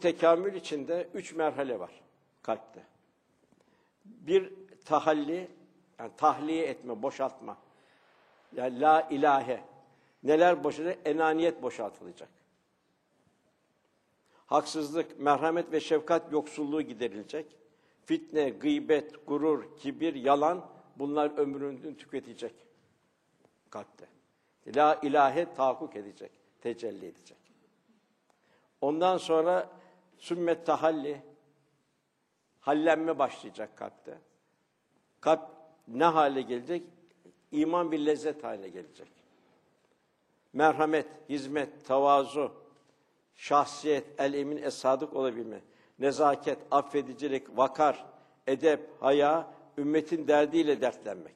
Tekamül içinde üç merhale var kalpte. Bir tahalli, yani tahliye etme, boşaltma. Yani la ilahe. Neler boşalacak? Enaniyet boşaltılacak. Haksızlık, merhamet ve şefkat yoksulluğu giderilecek. Fitne, gıybet, gurur, kibir, yalan bunlar ömrünü tüketecek kalpte. La ilahe tahakkuk edecek, tecelli edecek. Ondan sonra sümmet tahalli, hallenme başlayacak kalpte. Kalp ne hale gelecek? İman bir lezzet haline gelecek. Merhamet, hizmet, tavazu, şahsiyet, el emin, es sadık olabilme, nezaket, affedicilik, vakar, edep, haya, ümmetin derdiyle dertlenmek.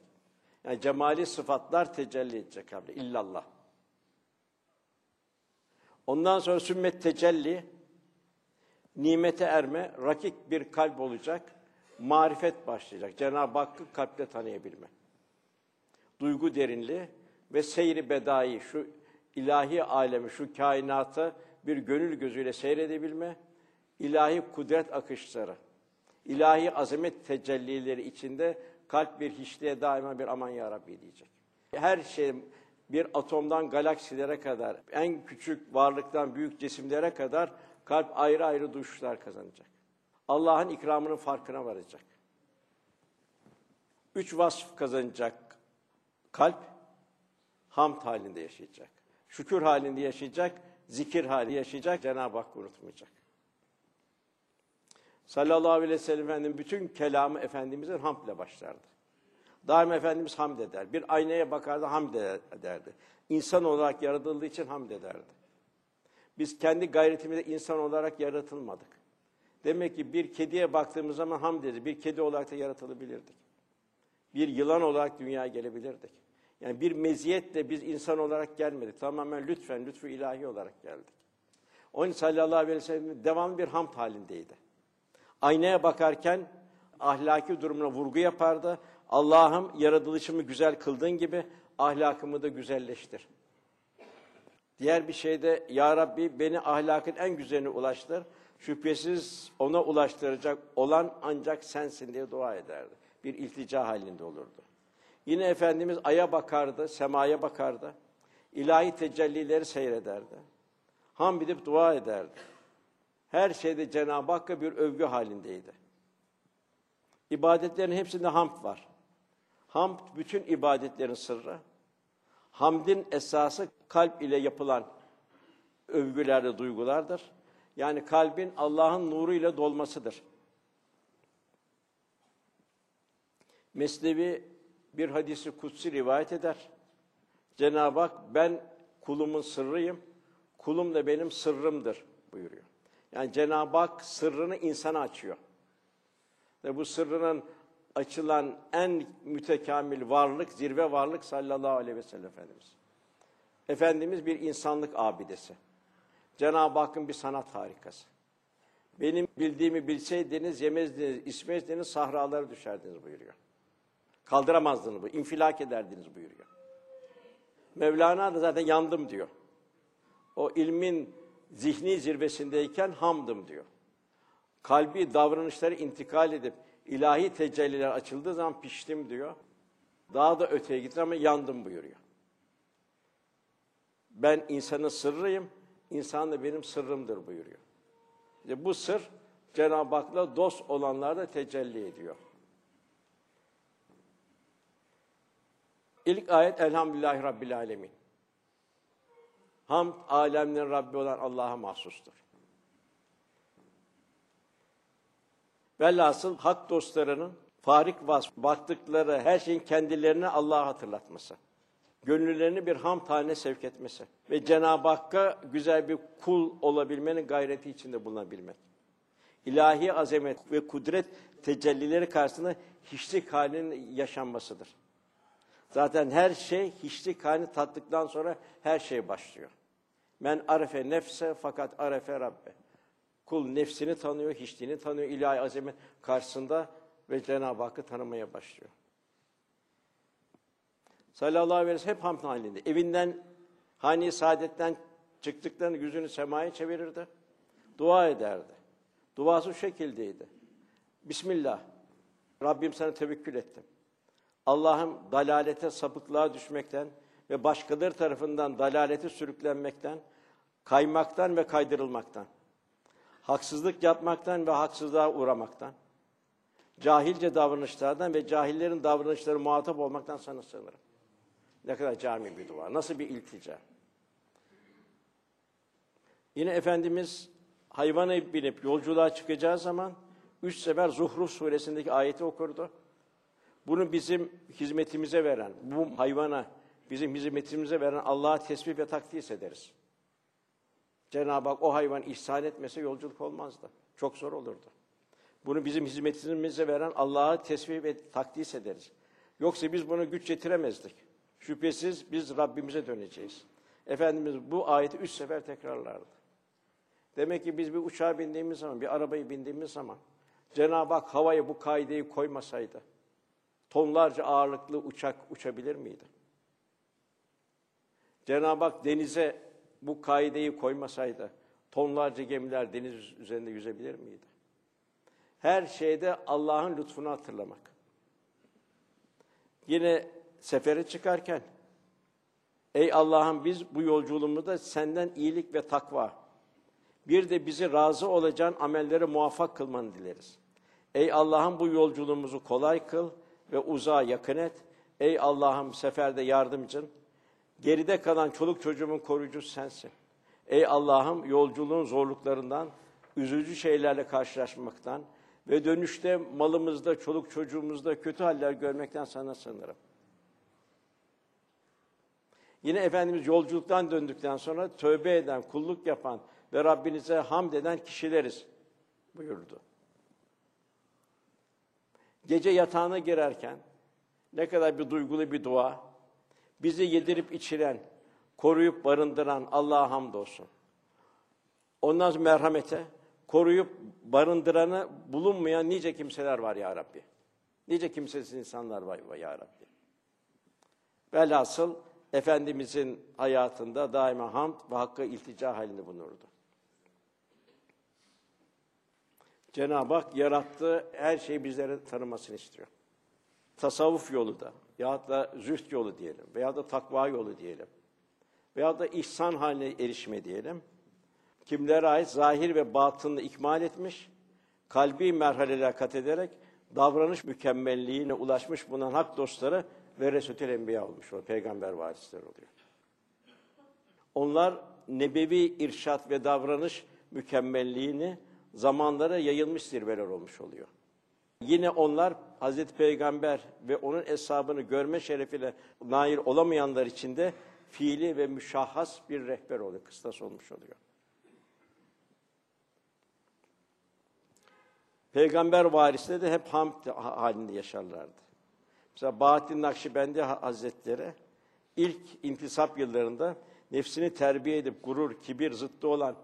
Yani cemali sıfatlar tecelli edecek kalpte. İllallah. Ondan sonra sümmet tecelli, nimete erme, rakik bir kalp olacak, marifet başlayacak. Cenab-ı Hakk'ı kalpte tanıyabilme. Duygu derinliği ve seyri bedai, şu ilahi alemi, şu kainatı bir gönül gözüyle seyredebilme, ilahi kudret akışları, ilahi azamet tecellileri içinde kalp bir hiçliğe daima bir aman ya Rabbi diyecek. Her şey bir atomdan galaksilere kadar, en küçük varlıktan büyük cisimlere kadar kalp ayrı ayrı duyuşlar kazanacak. Allah'ın ikramının farkına varacak. Üç vasf kazanacak kalp, hamd halinde yaşayacak. Şükür halinde yaşayacak, zikir hali yaşayacak, Cenab-ı Hakk'ı unutmayacak. Sallallahu aleyhi ve sellem Efendimiz bütün kelamı Efendimiz'in hamdle başlardı. Daim Efendimiz hamd eder. Bir aynaya bakardı hamd ederdi. İnsan olarak yaratıldığı için hamd ederdi. Biz kendi gayretimizde insan olarak yaratılmadık. Demek ki bir kediye baktığımız zaman hamd ederiz. Bir kedi olarak da yaratılabilirdik. Bir yılan olarak dünyaya gelebilirdik. Yani bir meziyetle biz insan olarak gelmedik. Tamamen lütfen, lütfu ilahi olarak geldik. Onun için sallallahu aleyhi ve sellem devamlı bir hamd halindeydi. Aynaya bakarken ahlaki durumuna vurgu yapardı. Allah'ım yaratılışımı güzel kıldığın gibi ahlakımı da güzelleştir. Diğer bir şeyde Ya Rabbi beni ahlakın en güzeline ulaştır. Şüphesiz ona ulaştıracak olan ancak sensin diye dua ederdi. Bir iltica halinde olurdu. Yine Efendimiz aya bakardı, semaya bakardı. İlahi tecellileri seyrederdi. Hamd edip dua ederdi. Her şeyde Cenab-ı Hakk'a bir övgü halindeydi. İbadetlerin hepsinde hamd var. Hamd bütün ibadetlerin sırrı. Hamdin esası kalp ile yapılan övgülerde duygulardır. Yani kalbin Allah'ın nuru ile dolmasıdır. Mesnevi bir hadisi kutsi rivayet eder. Cenab-ı Hak ben kulumun sırrıyım, kulum da benim sırrımdır buyuruyor. Yani Cenab-ı Hak sırrını insana açıyor. Ve bu sırrının açılan en mütekamil varlık, zirve varlık sallallahu aleyhi ve sellem Efendimiz. Efendimiz bir insanlık abidesi. Cenab-ı Hakk'ın bir sanat harikası. Benim bildiğimi bilseydiniz, yemezdiniz, içmezdiniz, sahralara düşerdiniz buyuruyor. Kaldıramazdınız bu, infilak ederdiniz buyuruyor. Mevlana da zaten yandım diyor. O ilmin zihni zirvesindeyken hamdım diyor. Kalbi davranışları intikal edip ilahi tecelliler açıldığı zaman piştim diyor. Daha da öteye gittim ama yandım buyuruyor. Ben insanın sırrıyım, insan da benim sırrımdır buyuruyor. İşte bu sır Cenab-ı Hak'la dost olanlarda tecelli ediyor. İlk ayet Elhamdülillahi Rabbil Alemin. Hamd alemlerin Rabbi olan Allah'a mahsustur. Velhasıl hak dostlarının farik vasf baktıkları her şeyin kendilerine Allah'a hatırlatması. Gönüllerini bir ham haline sevk etmesi. Ve Cenab-ı Hakk'a güzel bir kul olabilmenin gayreti içinde bulunabilmek. İlahi azamet ve kudret tecellileri karşısında hiçlik halinin yaşanmasıdır. Zaten her şey hiçlik halini tattıktan sonra her şey başlıyor. Men arefe nefse fakat arefe Rabbe. Kul nefsini tanıyor, hiçliğini tanıyor, ilahi azamet karşısında ve Cenab-ı Hakk'ı tanımaya başlıyor. Sallallahu aleyhi ve sellem hep hamd halinde. Evinden, hani saadetten çıktıklarını yüzünü semaya çevirirdi. Dua ederdi. Duası şu şekildeydi. Bismillah. Rabbim sana tevekkül ettim. Allah'ım dalalete, sapıklığa düşmekten ve başkaları tarafından dalalete sürüklenmekten, kaymaktan ve kaydırılmaktan, haksızlık yapmaktan ve haksızlığa uğramaktan, cahilce davranışlardan ve cahillerin davranışları muhatap olmaktan sana sığınırım. Ne kadar cami bir dua, nasıl bir iltica. Yine Efendimiz hayvana binip yolculuğa çıkacağı zaman üç sefer Zuhruf suresindeki ayeti okurdu. Bunu bizim hizmetimize veren, bu hayvana bizim hizmetimize veren Allah'a tesbih ve takdis ederiz. Cenab-ı Hak o hayvan ihsan etmese yolculuk olmazdı. Çok zor olurdu. Bunu bizim hizmetimize veren Allah'a tesbih ve takdis ederiz. Yoksa biz bunu güç yetiremezdik. Şüphesiz biz Rabbimize döneceğiz. Efendimiz bu ayeti üç sefer tekrarlardı. Demek ki biz bir uçağa bindiğimiz zaman, bir arabayı bindiğimiz zaman Cenab-ı Hak havaya bu kaideyi koymasaydı tonlarca ağırlıklı uçak uçabilir miydi? Cenab-ı Hak denize bu kaideyi koymasaydı tonlarca gemiler deniz üzerinde yüzebilir miydi? Her şeyde Allah'ın lütfunu hatırlamak. Yine sefere çıkarken Ey Allah'ım biz bu yolculuğumuzda senden iyilik ve takva, bir de bizi razı olacağın amellere muvaffak kılmanı dileriz. Ey Allah'ım bu yolculuğumuzu kolay kıl ve uzağa yakın et. Ey Allah'ım seferde yardımcın. Geride kalan çoluk çocuğumun koruyucusu sensin. Ey Allah'ım yolculuğun zorluklarından, üzücü şeylerle karşılaşmaktan ve dönüşte malımızda, çoluk çocuğumuzda kötü haller görmekten sana sığınırım. Yine Efendimiz yolculuktan döndükten sonra tövbe eden, kulluk yapan ve Rabbinize hamd eden kişileriz buyurdu. Gece yatağına girerken ne kadar bir duygulu bir dua. Bizi yedirip içiren, koruyup barındıran Allah'a hamdolsun. Ondan sonra merhamete, koruyup barındıranı bulunmayan nice kimseler var ya Rabbi. Nice kimsesiz insanlar var ya Rabbi. Velhasıl Efendimizin hayatında daima hamd ve hakkı iltica halinde bulunurdu. Cenab-ı Hak yarattığı her şeyi bizlere tanımasını istiyor. Tasavvuf yolu da, ya da zühd yolu diyelim, veya da takva yolu diyelim, veya da ihsan haline erişme diyelim. Kimlere ait zahir ve batınını ikmal etmiş, kalbi merhaleler kat ederek davranış mükemmelliğine ulaşmış bulunan hak dostları ve Resulü Enbiya olmuş oluyor, peygamber varisleri oluyor. Onlar nebevi irşat ve davranış mükemmelliğini zamanlara yayılmış zirveler olmuş oluyor. Yine onlar Hazreti Peygamber ve onun hesabını görme şerefiyle nail olamayanlar için de fiili ve müşahhas bir rehber oluyor, kıstas olmuş oluyor. Peygamber varisleri de hep hamd halinde yaşarlardı. Mesela Bahattin Nakşibendi Hazretleri ilk intisap yıllarında nefsini terbiye edip gurur, kibir zıttı olan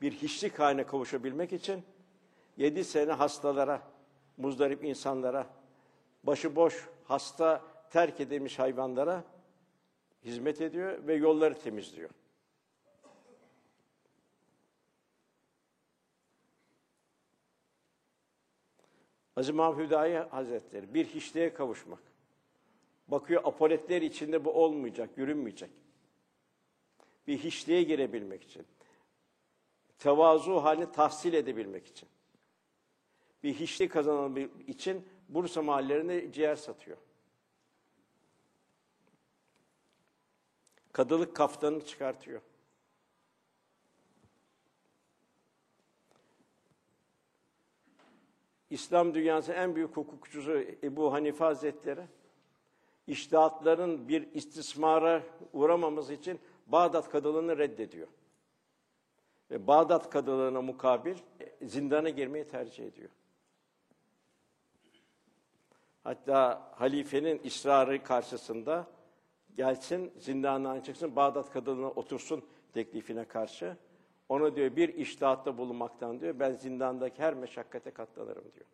bir hiçlik haline kavuşabilmek için yedi sene hastalara, muzdarip insanlara, başıboş, hasta, terk edilmiş hayvanlara hizmet ediyor ve yolları temizliyor. Aziz Mahmud Hüdayi Hazretleri bir hiçliğe kavuşmak. Bakıyor apoletler içinde bu olmayacak, yürünmeyecek. Bir hiçliğe girebilmek için tevazu halini tahsil edebilmek için. Bir hiçlik kazanabilmek için Bursa mahallelerinde ciğer satıyor. Kadılık kaftanını çıkartıyor. İslam dünyasının en büyük hukukçusu Ebu Hanife Hazretleri, iştihatların bir istismara uğramamız için Bağdat kadılığını reddediyor ve Bağdat kadılığına mukabil zindana girmeyi tercih ediyor. Hatta halifenin ısrarı karşısında gelsin, zindandan çıksın, Bağdat kadılığına otursun teklifine karşı. Ona diyor bir iştahatta bulunmaktan diyor, ben zindandaki her meşakkate katlanırım diyor.